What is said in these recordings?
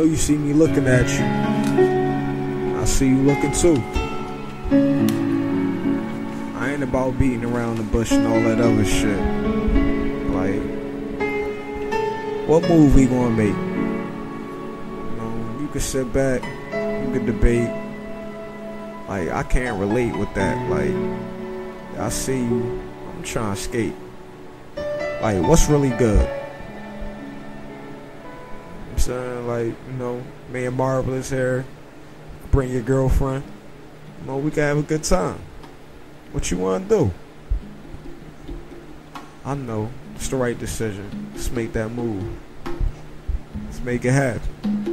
know you see me looking at you. I see you looking too. I ain't about beating around the bush and all that other shit. Like, what move we gonna make? You know, you can sit back, you can debate. Like, I can't relate with that. Like, I see you, I'm trying to skate. Like, what's really good? Saying, like, you know, me and Marvelous here, bring your girlfriend. You know, we can have a good time. What you want to do? I know. It's the right decision. Let's make that move. Let's make it happen.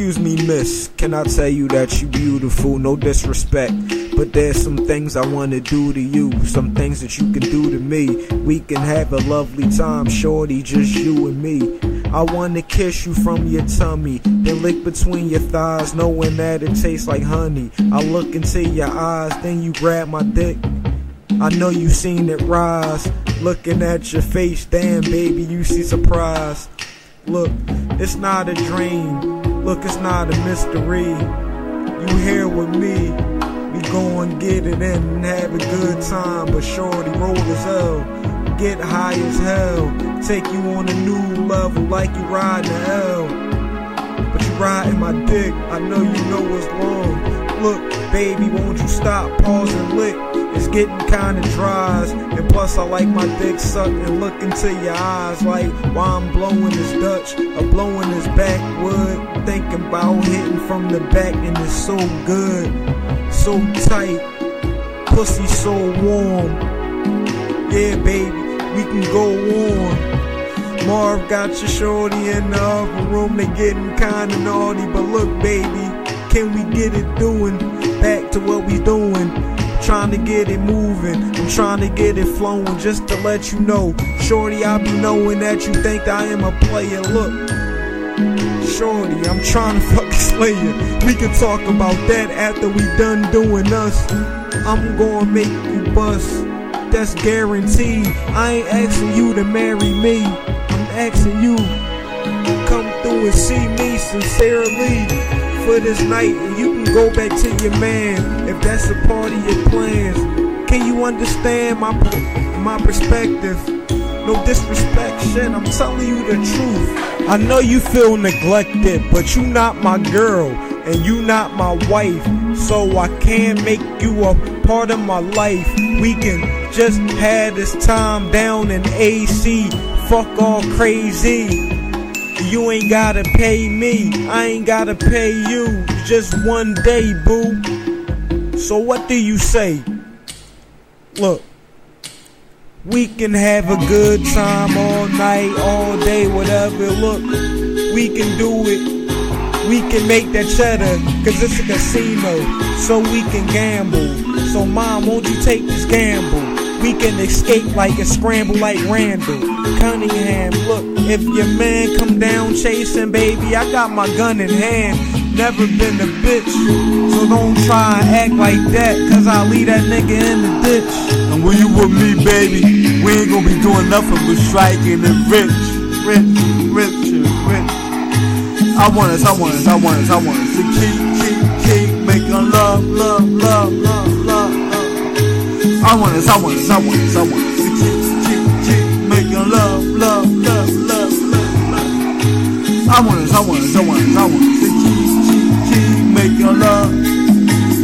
Excuse me, miss. Can I tell you that you beautiful? No disrespect. But there's some things I wanna do to you. Some things that you can do to me. We can have a lovely time, shorty, just you and me. I wanna kiss you from your tummy, then lick between your thighs, knowing that it tastes like honey. I look into your eyes, then you grab my dick. I know you seen it rise. Looking at your face, damn baby, you see surprise. Look, it's not a dream. Look, it's not a mystery. You here with me. We go get it and have a good time. But shorty, roll as hell. Get high as hell. Take you on a new level like you riding L. But you riding my dick. I know you know what's wrong. Look, baby, won't you stop, pause and lick? It's getting kinda dry. And plus, I like my dick sucked and look into your eyes like why I'm blowing this Dutch or blowing this backwood. Thinking about hitting from the back, and it's so good, so tight, pussy so warm. Yeah, baby, we can go on. Marv got your shorty in the other room, they getting kinda naughty. But look, baby, can we get it doing? Back to what we doing. Trying to get it moving, I'm trying to get it flowing just to let you know. Shorty, I be knowing that you think I am a player. Look, Shorty, I'm trying to fucking slay you. We can talk about that after we done doing us. I'm gonna make you bust. That's guaranteed. I ain't asking you to marry me. I'm asking you come through and see me sincerely for this night, and you can go back to your man if that's a part of your plans. Can you understand my my perspective? No disrespect, shit. I'm telling you the truth. I know you feel neglected, but you not my girl and you not my wife. So I can't make you a part of my life. We can just have this time down in AC. Fuck all crazy. You ain't gotta pay me, I ain't gotta pay you. Just one day, boo. So what do you say? Look, we can have a good time all night, all day, whatever. it Look, we can do it. We can make that cheddar, cause it's a casino, so we can gamble. So mom, won't you take this gamble? We can escape like a scramble like Randall Cunningham. Look, if your man come down chasing, baby, I got my gun in hand. Never been a bitch, so don't try and act like that, cause I'll leave that nigga in the ditch. And when you with me, baby, we ain't gonna be doing nothing but striking it rich, rich, rich, rich. I want us, I want us, I want us, I want us to keep, keep, keep making love, love, love, love, love, love. I want us, I want us, I want us, I want us to keep, keep, keep making love, love, love, love, love, love. I want us, I want us, I want us, I want us to keep, love.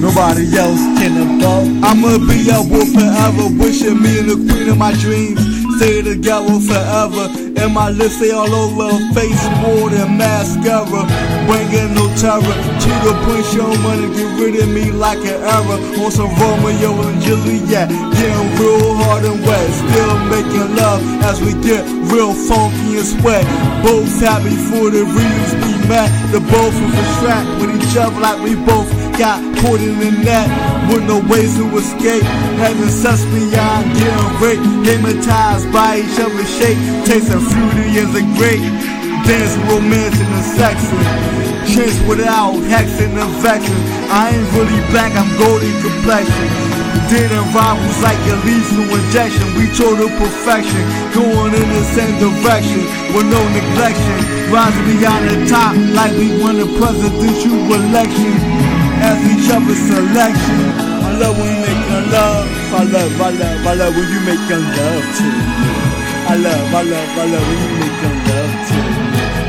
Nobody else can above. I'ma be up with forever, wishing me the queen of my dreams. Stay together forever. And my lips say all over face more than mascara. Bringing no terror. Cheetah push your money, get rid of me like an error. On some Romeo and Juliet. Hard and wet. Still making love as we get real funky and sweat. Both happy for the reasons we met. The both of us track with each other like we both got put in the net with no ways to escape. Having sex beyond getting raped, hypnotized by each other's shape, tasting fruity as a grape. Dance romance and sexing. Chase without hexing and vexing. I ain't really black, I'm golden complexion. Didn't rivals like a lethal injection. We total perfection, going in the same direction with no neglection. Rising beyond the top like we won the presidential election as each other's selection. I love when you making love. I love, I love, I love when you making love to me. I love, I love, I love when you making love to me.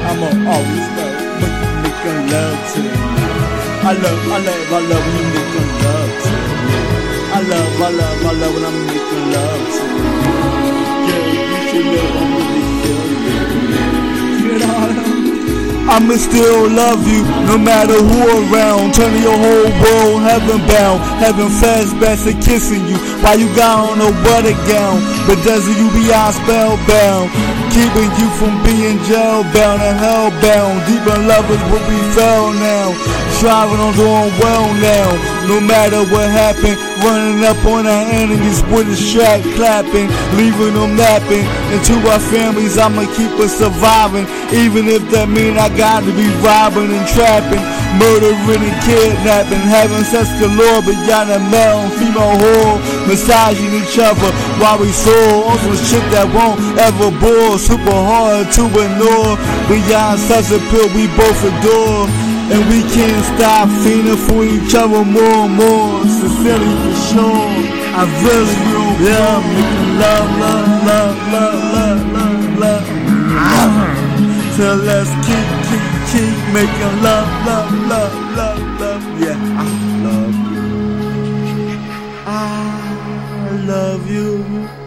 I'ma always love when you love to me. I love, I love, I love when you making love to me. I love, I love, I love when I'm making love to you. Yeah, you should love when you love. I'ma still love you no matter who around. Turning your whole world heaven bound. Having flashbacks and kissing you while you got on a wedding gown. But doesn't you beyond spellbound? Keeping you from being jailbound and hellbound. Deep in love is what we fell now. Striving on doing well now. No matter what happened, running up on our enemies with a strap clapping, leaving them napping. And to our families, I'ma keep us surviving. Even if that mean I gotta be robbing and trapping, murdering and kidnapping, having sex galore beyond a male and female whore, massaging each other while we soar on some shit that won't ever bore. Super hard to ignore, beyond such a pill we both adore. And we can't stop feeling for each other more and more. Sincerely for sure. I really will love, making love, love, love, love, love, love, love. Ah. So let's keep, keep, keep making love, love, love, love, you.